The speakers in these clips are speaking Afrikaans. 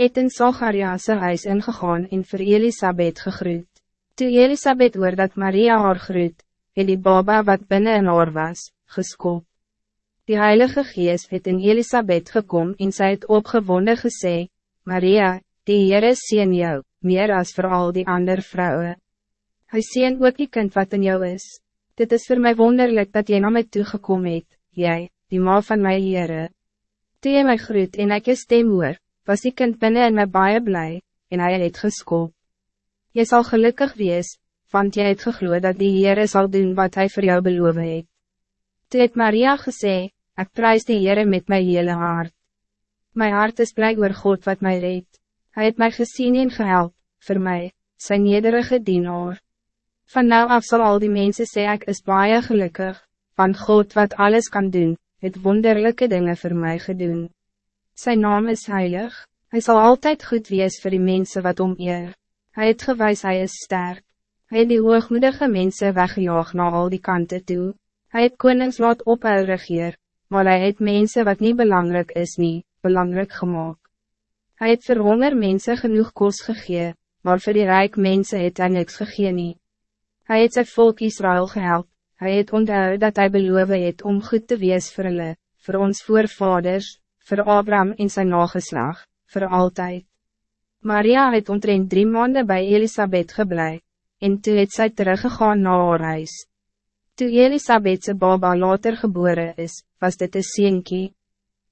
het in Zacharias huis ingegaan en vir Elisabeth gegroet. Toe Elisabeth hoor dat Maria haar groet, het die baba wat binnen in haar was, geskop. Die Heilige Geest het in Elisabeth gekom en sy het opgewonde gesê, Maria, die Heere sien jou, meer als voor al die andere vrouwen. Hij sien ook die kind wat in jou is. Dit is voor mij wonderlijk dat jy na my toegekom het, jy, die ma van my Heere. Toe jy my groet en ek is stem hoor, was die kind binnen in my baie blij, en hij het geskop. Jy sal gelukkig wees, want jy het gegloed dat die Heere zal doen wat hij voor jou beloof het. Toe het Maria gesê, ek prijs die Heere met my hele hart. My hart is blij oor God wat mij reed. Hij het mij gezien en gehelp, voor mij, zijn nederige dienaar. Van nou af zal al die mensen zeggen ik is baie gelukkig, van God wat alles kan doen, het wonderlijke dingen voor mij gedoen. Zijn naam is heilig, hij zal altijd goed wees voor die mensen wat om eer. Hij het gewijs hij is sterk. Hij het die hoogmoedige mensen weggejaagd naar al die kanten toe. Hij het konings laat op regeer, maar hij het mensen wat niet belangrijk is niet, belangrijk gemaakt. Hij het vir honger mense genoeg kos gegee, maar vir die rijk mense het hy niks gegee nie. Hy het sy volk Israël gehelp, hy het onthou dat hij beloof het om goed te wees vir hulle, vir ons voorvaders, vir Abraham en zijn nageslag, voor altijd. Maria het omtrent drie maanden bij Elisabeth geblei, en toe het sy teruggegaan na haar huis. Toe Elisabeth's baba later geboren is, was dit een seentjie.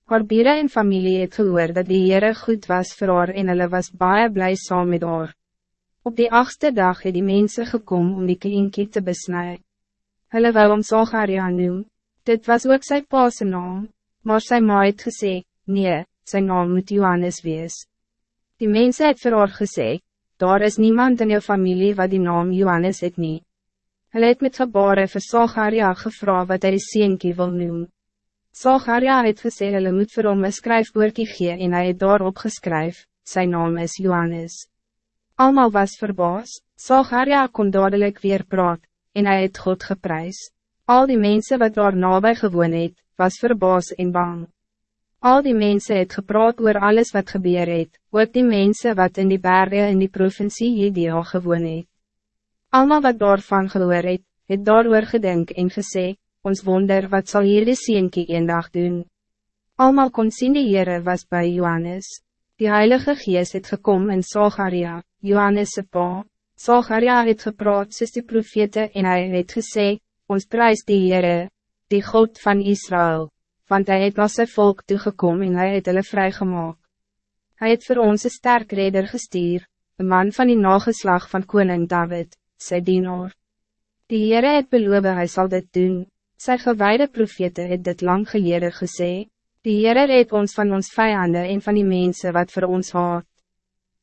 Haar bieren en familie het gehoor dat die Heere goed was voor haar en hulle was baie blij saam met haar. Op die achtste dag het die mensen gekom om die kindje te besnijden. Hulle wou om Zacharia noem, dit was ook sy paase naam, maar sy ma het gesê, nee, sy naam moet Johannes wees. Die mensen het vir haar gesê, daar is niemand in jou familie wat die naam Johannes het nie. Hulle het met gebare vir Zacharia gevra wat hy die seentjie wil noemen. Zacharia het gesê hulle moet vir hom een skryfboorkie gee en hy het daarop geskryf, sy naam is Johannes. Almal was verbaas, Zacharia kon dadelijk weer praat, en hij het God geprys. Al die mensen wat daar nabij gewoon het, was verbaas en bang. Al die mensen het gepraat oor alles wat gebeur het, ook die mensen wat in die bergen in die provincie Judea gewoon het. Almal wat daarvan gehoor het, het daar gedink en gesê, ons wonder wat zal hier de sienkie een dag doen. Almal kon sien die Heere was bij Johannes. Die Heilige Geest het gekom in Zacharia, Johannes' pa. Zacharia het gepraat soos die profete en hij het gesê, ons prijs die Heere, die God van Israël, want hij het na sy volk toegekom en hij het hulle vrygemaak. Hij het voor ons een sterk reder gestuur, een man van die nageslag van koning David, sy dienaar. Die Heere het beloof hy sal dit doen. Sy gewijde profete het dit lang gelede gesê, die Heere het ons van ons vijanden en van die mensen wat voor ons haat.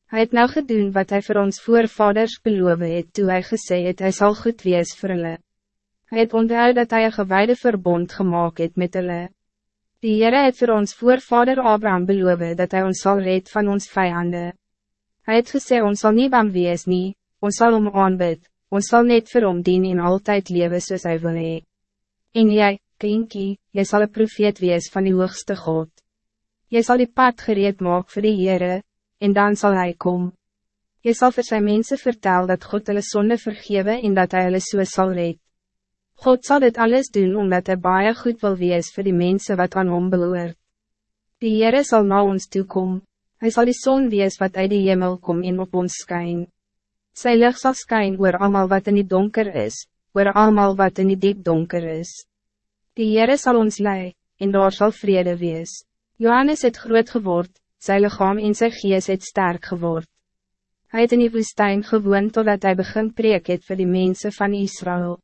Hij het nou gedoen wat hij voor ons voorvaders beloof het toe hy gesê het hy sal goed wees vir hulle. Hy het onthou dat hij een gewijde verbond gemaakt het met hulle. Die Heere het voor ons voorvader Abraham beloof dat hij ons zal red van ons vijanden. Hij het gesê ons zal niet bang wees nie, ons zal om aanbid, ons zal net vir hom dien en altijd leven soos hy wil hee. En jij, kindkie, jy sal een profeet wees van die hoogste God. Jy sal die pad gereed maak vir die Heere, en dan zal hij komen. Jy sal vir sy mense vertel dat God hulle sonde vergewe en dat hij hulle so sal red. God zal dit alles doen omdat hij baie goed wil wees voor die mensen wat aan hom beloert. Die Heere zal na ons toekom, Hij zal die zon wees wat uit die hemel kom en op ons skyn. Sy licht sal skyn oor allemaal wat in die donker is, oor allemaal wat in die diep donker is. Die Heere zal ons lei, en daar zal vrede wees. Johannes het groot geword, sy lichaam en sy gees het sterk geword. Hij het in die woestijn gewoon totdat hij begin preek het vir die mensen van Israël.